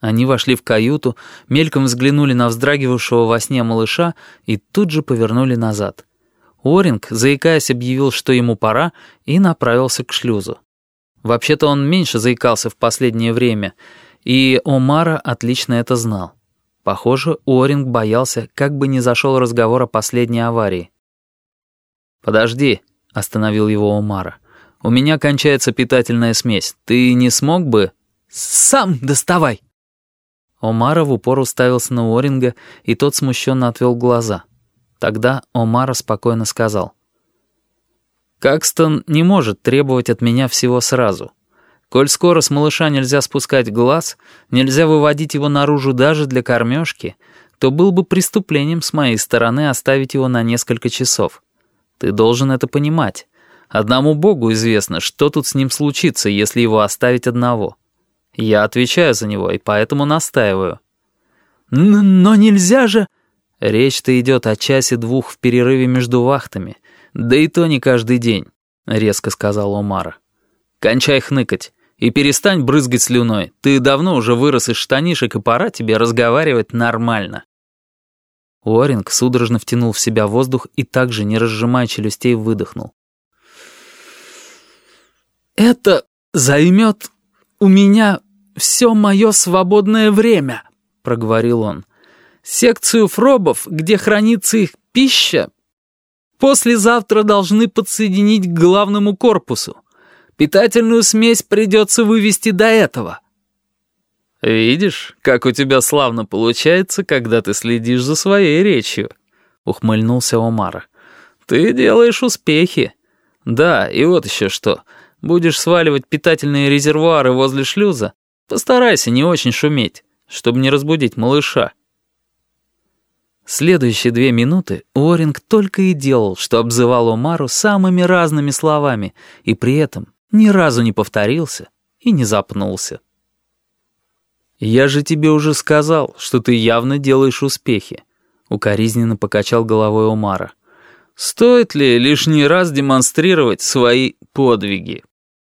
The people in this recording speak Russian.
Они вошли в каюту, мельком взглянули на вздрагивавшего во сне малыша и тут же повернули назад. Уоринг, заикаясь, объявил, что ему пора, и направился к шлюзу. Вообще-то он меньше заикался в последнее время, и Омара отлично это знал. Похоже, Уоринг боялся, как бы не зашел разговор о последней аварии. «Подожди», — остановил его Омара. «У меня кончается питательная смесь. Ты не смог бы...» «Сам доставай!» Омара в упор уставился на Уоринга, и тот смущенно отвел глаза. Тогда Омара спокойно сказал. «Какстон не может требовать от меня всего сразу. Коль скоро с малыша нельзя спускать глаз, нельзя выводить его наружу даже для кормежки, то был бы преступлением с моей стороны оставить его на несколько часов. Ты должен это понимать. Одному Богу известно, что тут с ним случится, если его оставить одного. Я отвечаю за него и поэтому настаиваю». «Но нельзя же...» «Речь-то идет о часе-двух в перерыве между вахтами, да и то не каждый день», — резко сказал Омара. «Кончай хныкать и перестань брызгать слюной. Ты давно уже вырос из штанишек, и пора тебе разговаривать нормально». Уоринг судорожно втянул в себя воздух и также, не разжимая челюстей, выдохнул. «Это займет у меня все мое свободное время», — проговорил он секцию фробов, где хранится их пища, послезавтра должны подсоединить к главному корпусу. Питательную смесь придется вывести до этого». «Видишь, как у тебя славно получается, когда ты следишь за своей речью», — ухмыльнулся Омара. «Ты делаешь успехи. Да, и вот еще что. Будешь сваливать питательные резервуары возле шлюза, постарайся не очень шуметь, чтобы не разбудить малыша. Следующие две минуты Уоринг только и делал, что обзывал Омару самыми разными словами, и при этом ни разу не повторился и не запнулся. «Я же тебе уже сказал, что ты явно делаешь успехи», — укоризненно покачал головой Омара. «Стоит ли лишний раз демонстрировать свои подвиги?»